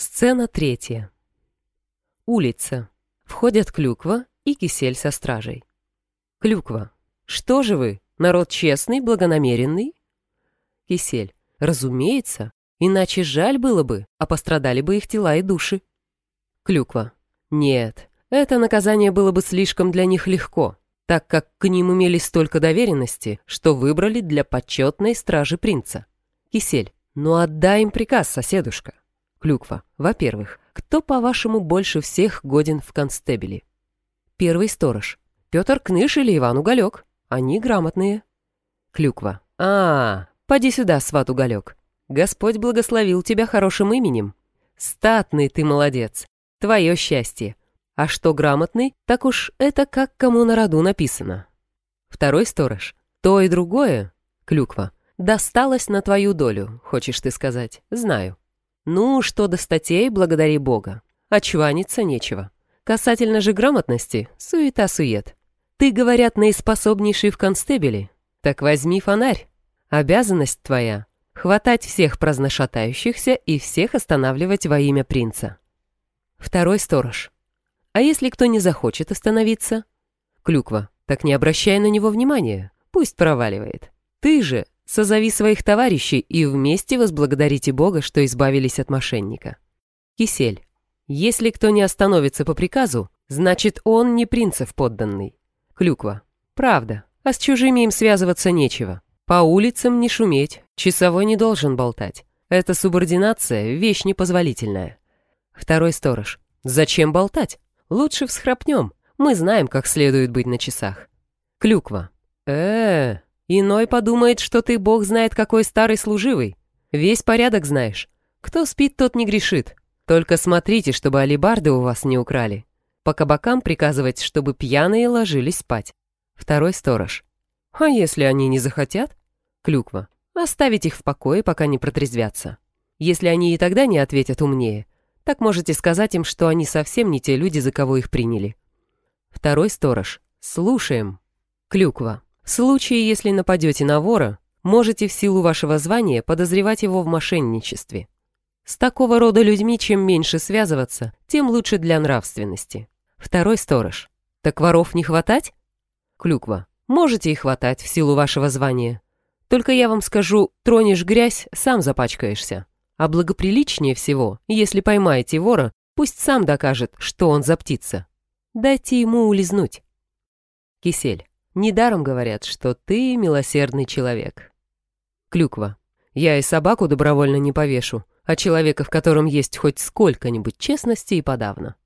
Сцена третья. Улица. Входят Клюква и Кисель со стражей. Клюква. Что же вы, народ честный, благонамеренный? Кисель. Разумеется, иначе жаль было бы, а пострадали бы их тела и души. Клюква. Нет, это наказание было бы слишком для них легко, так как к ним имели столько доверенности, что выбрали для почетной стражи принца. Кисель. Ну отдай им приказ, соседушка. Клюква. Во-первых, кто, по-вашему, больше всех годен в констебеле? Первый сторож. Петр Кныш или Иван Уголек. Они грамотные. Клюква. А, поди сюда, сват Уголек. Господь благословил тебя хорошим именем. Статный ты молодец. Твое счастье. А что грамотный, так уж это как кому на роду написано. Второй сторож. То и другое, клюква, досталось на твою долю, хочешь ты сказать, знаю. Ну, что до статей, благодари Бога. Очваниться нечего. Касательно же грамотности, суета-сует. Ты, говорят, наиспособнейший в констебеле. Так возьми фонарь. Обязанность твоя — хватать всех праздношатающихся и всех останавливать во имя принца. Второй сторож. А если кто не захочет остановиться? Клюква. Так не обращай на него внимания. Пусть проваливает. Ты же Созови своих товарищей и вместе возблагодарите Бога, что избавились от мошенника. Кисель. Если кто не остановится по приказу, значит, он не принцев подданный. Клюква. Правда, а с чужими им связываться нечего. По улицам не шуметь, часовой не должен болтать. Эта субординация – вещь непозволительная. Второй сторож. Зачем болтать? Лучше всхрапнем. Мы знаем, как следует быть на часах. Клюква. э, -э Иной подумает, что ты бог знает какой старый служивый. Весь порядок знаешь. Кто спит, тот не грешит. Только смотрите, чтобы алибарды у вас не украли. По кабакам приказывать, чтобы пьяные ложились спать. Второй сторож. А если они не захотят? Клюква. Оставить их в покое, пока не протрезвятся. Если они и тогда не ответят умнее, так можете сказать им, что они совсем не те люди, за кого их приняли. Второй сторож. Слушаем. Клюква. В случае, если нападете на вора, можете в силу вашего звания подозревать его в мошенничестве. С такого рода людьми чем меньше связываться, тем лучше для нравственности. Второй сторож. Так воров не хватать? Клюква. Можете и хватать в силу вашего звания. Только я вам скажу, тронешь грязь, сам запачкаешься. А благоприличнее всего, если поймаете вора, пусть сам докажет, что он за птица. Дайте ему улизнуть. Кисель. Недаром говорят, что ты милосердный человек. Клюква. Я и собаку добровольно не повешу, а человека, в котором есть хоть сколько-нибудь честности и подавно.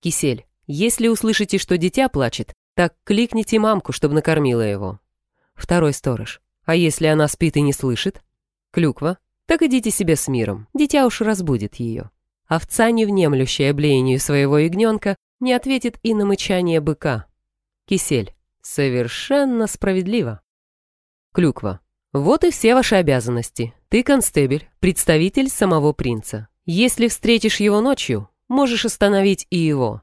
Кисель. Если услышите, что дитя плачет, так кликните мамку, чтобы накормила его. Второй сторож. А если она спит и не слышит? Клюква. Так идите себе с миром, дитя уж разбудит ее. Овца, не внемлющая блеянию своего ягненка, не ответит и на мычание быка. Кисель. Совершенно справедливо. Клюква. Вот и все ваши обязанности. Ты констебель, представитель самого принца. Если встретишь его ночью, можешь остановить и его.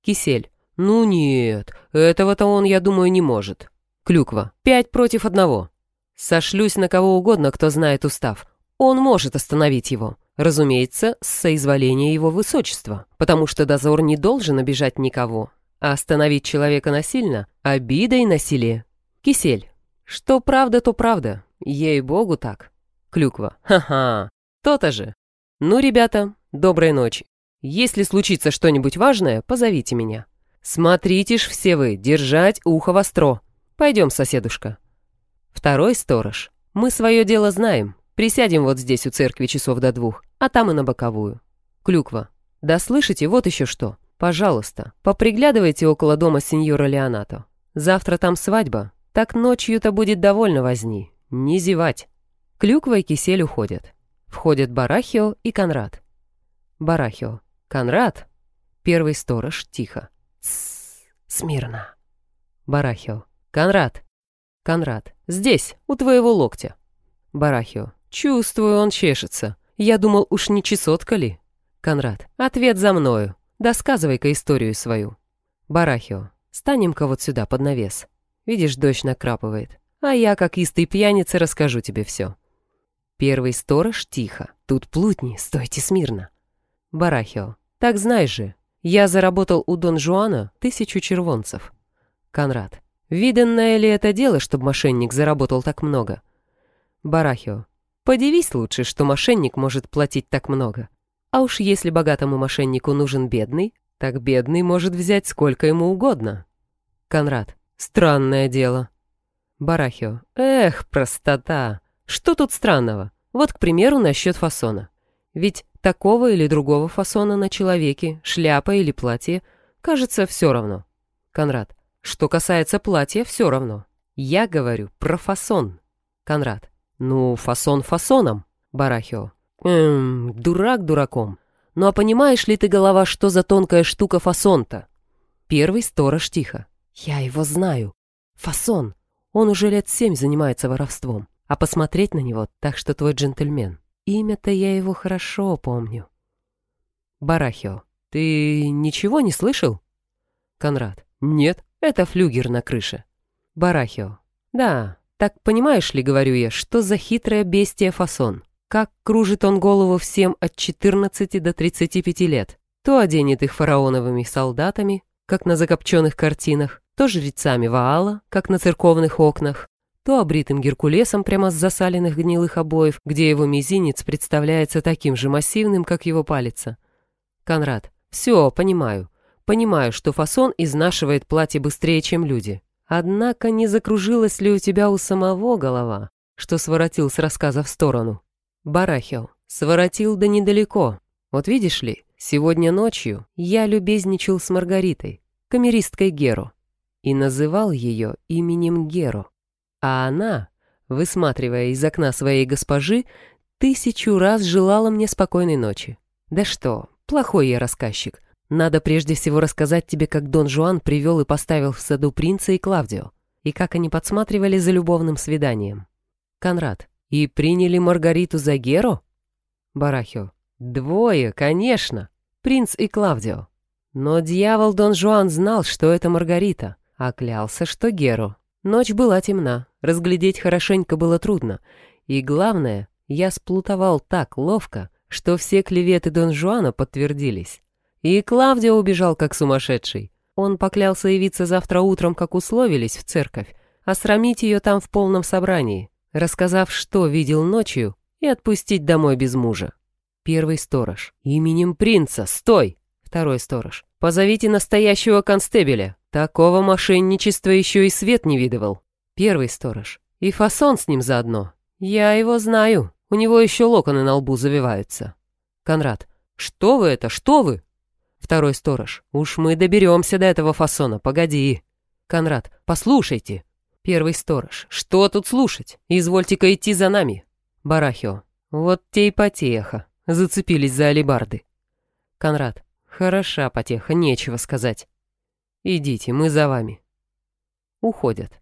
Кисель. Ну нет, этого-то он, я думаю, не может. Клюква. Пять против одного. Сошлюсь на кого угодно, кто знает устав. Он может остановить его. Разумеется, с соизволения его высочества, потому что дозор не должен обижать никого, а остановить человека насильно – обида и насилие. Кисель. Что правда, то правда. Ей-богу так. Клюква. Ха-ха. То-то же. Ну, ребята, доброй ночи. Если случится что-нибудь важное, позовите меня. Смотрите ж все вы, держать ухо востро. Пойдем, соседушка. Второй сторож. Мы свое дело знаем. Присядем вот здесь у церкви часов до двух, а там и на боковую. Клюква. Да слышите, вот еще что. Пожалуйста, поприглядывайте около дома сеньора Леонато. Завтра там свадьба, так ночью-то будет довольно возни. Не зевать. Клюква и кисель уходят. Входят Барахио и Конрад. Барахио. Конрад? Первый сторож, тихо. Тссс, смирно. Барахио. Конрад. Конрад. Здесь, у твоего локтя. Барахио. Чувствую, он чешется. Я думал, уж не чесотка ли? Конрад. Ответ за мною. Досказывай-ка историю свою. Барахио, станем-ка вот сюда, под навес. Видишь, дождь накрапывает. А я, как истый пьяница, расскажу тебе все. Первый сторож тихо. Тут плутни, стойте смирно. Барахио. Так знаешь же, я заработал у Дон Жуана тысячу червонцев. Конрад. Виданное ли это дело, чтобы мошенник заработал так много? Барахио. Подивись лучше, что мошенник может платить так много. А уж если богатому мошеннику нужен бедный, так бедный может взять сколько ему угодно. Конрад. Странное дело. Барахио. Эх, простота. Что тут странного? Вот, к примеру, насчет фасона. Ведь такого или другого фасона на человеке, шляпа или платье, кажется, все равно. Конрад. Что касается платья, все равно. Я говорю про фасон. Конрад. Ну, фасон фасоном. Барахио. Эм, дурак дураком. Ну а понимаешь ли ты, голова, что за тонкая штука фасон-то? Первый сторож тихо. Я его знаю. Фасон. Он уже лет семь занимается воровством. А посмотреть на него так, что твой джентльмен. Имя-то я его хорошо помню. Барахио. Ты ничего не слышал? Конрад. Нет, это флюгер на крыше. Барахио. Да, так понимаешь ли, говорю я, что за хитрое бестия фасон? Как кружит он голову всем от 14 до 35 лет. То оденет их фараоновыми солдатами, как на закопченных картинах, то жрецами Ваала, как на церковных окнах, то обритым Геркулесом прямо с засаленных гнилых обоев, где его мизинец представляется таким же массивным, как его палец. Конрад, все, понимаю. Понимаю, что фасон изнашивает платье быстрее, чем люди. Однако не закружилась ли у тебя у самого голова, что своротил с рассказа в сторону? Барахил, своротил да недалеко. Вот видишь ли, сегодня ночью я любезничал с Маргаритой, камеристкой Геро, и называл ее именем Геро. А она, высматривая из окна своей госпожи, тысячу раз желала мне спокойной ночи. Да что, плохой я рассказчик. Надо прежде всего рассказать тебе, как Дон Жуан привел и поставил в саду принца и Клавдио, и как они подсматривали за любовным свиданием. Конрад, и приняли Маргариту за Геру? Барахио, двое, конечно, принц и Клавдио. Но дьявол Дон Жуан знал, что это Маргарита, а клялся, что Геру. Ночь была темна, разглядеть хорошенько было трудно. И главное, я сплутовал так ловко, что все клеветы Дон Жуана подтвердились. И Клавдио убежал как сумасшедший. Он поклялся явиться завтра утром, как условились, в церковь, а срамить ее там в полном собрании, рассказав, что видел ночью, и отпустить домой без мужа. Первый сторож. «Именем принца, стой!» Второй сторож. «Позовите настоящего констебеля. Такого мошенничества еще и свет не видывал. Первый сторож. И фасон с ним заодно. Я его знаю. У него еще локоны на лбу завиваются. Конрад. Что вы это? Что вы? Второй сторож. Уж мы доберемся до этого фасона, погоди. Конрад. Послушайте. Первый сторож. Что тут слушать? Извольте-ка идти за нами. Барахио. Вот те и потеха. Зацепились за алибарды. Конрад. Хороша потеха, нечего сказать. «Идите, мы за вами». Уходят.